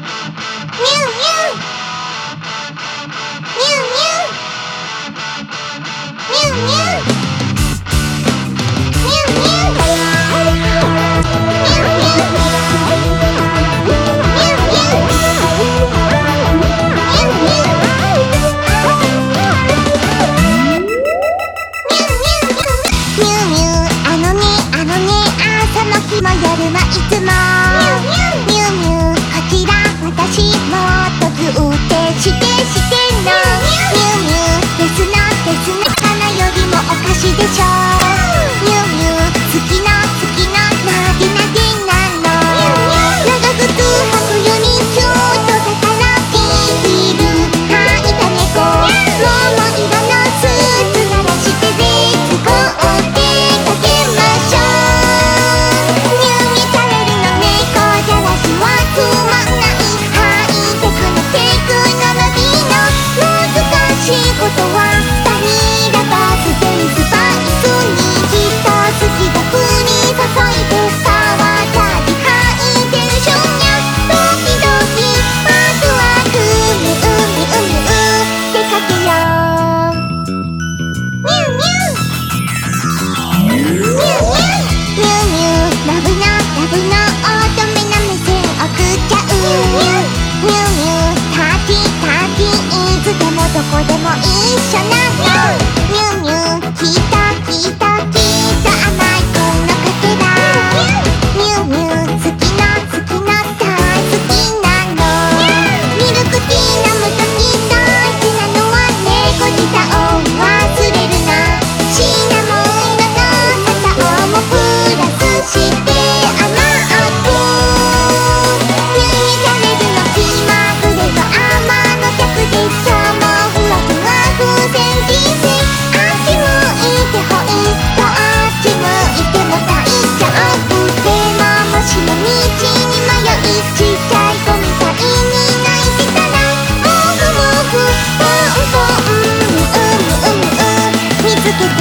ニューニュー。ニューニュー。ニューニュー。只接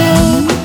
you.